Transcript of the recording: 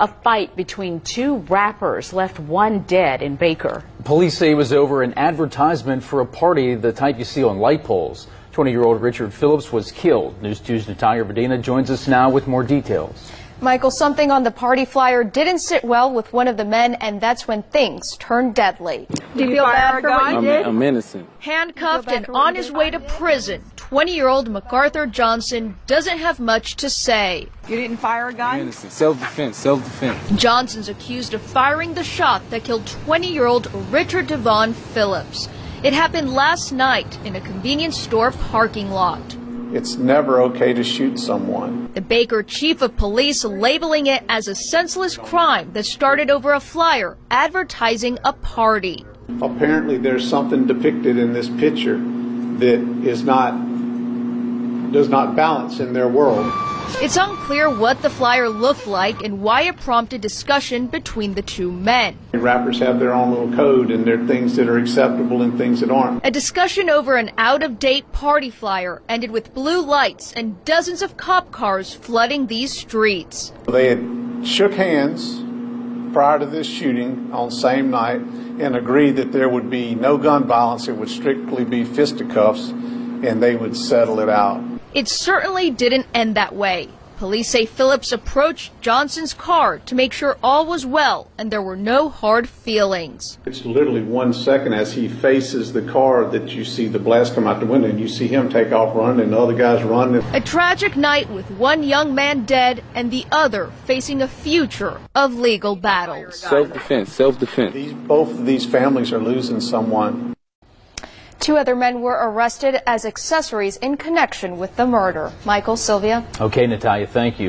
A fight between two rappers left one dead in Baker. Police say it was over an advertisement for a party, the type you see on light poles. 20 year old Richard Phillips was killed. News 2's Natalia Verdina joins us now with more details. Michael, something on the party flyer didn't sit well with one of the men, and that's when things turned deadly. Do you feel bad for what you I'm, did? I'm innocent. Handcuffed and on his way to prison, 20 year old MacArthur Johnson doesn't have much to say. You didn't fire a I'm gun? innocent. Self-defense. Self-defense. Johnson's accused of firing the shot that killed 20 year old Richard Devon Phillips. It happened last night in a convenience store parking lot. It's never okay to shoot someone. The Baker chief of police labeling it as a senseless crime that started over a flyer advertising a party. Apparently, there's something depicted in this picture that is not does not balance in their world. It's unclear what the flyer looked like and why it prompted discussion between the two men. Rappers have their own little code, and there are things that are acceptable and things that aren't. A discussion over an out of date party flyer ended with blue lights and dozens of cop cars flooding these streets. They had shook hands prior to this shooting on same night and agreed that there would be no gun violence. It would strictly be fisticuffs, and they would settle it out. It certainly didn't end that way. Police say Phillips approached Johnson's car to make sure all was well and there were no hard feelings. It's literally one second as he faces the car that you see the blast come out the window, and you see him take off running, and the other guys running. A tragic night with one young man dead and the other facing a future of legal battles. Self-defense. Self-defense. These, both of these families are losing someone. Two other men were arrested as accessories in connection with the murder. Michael, Sylvia. Okay, Natalia, thank you.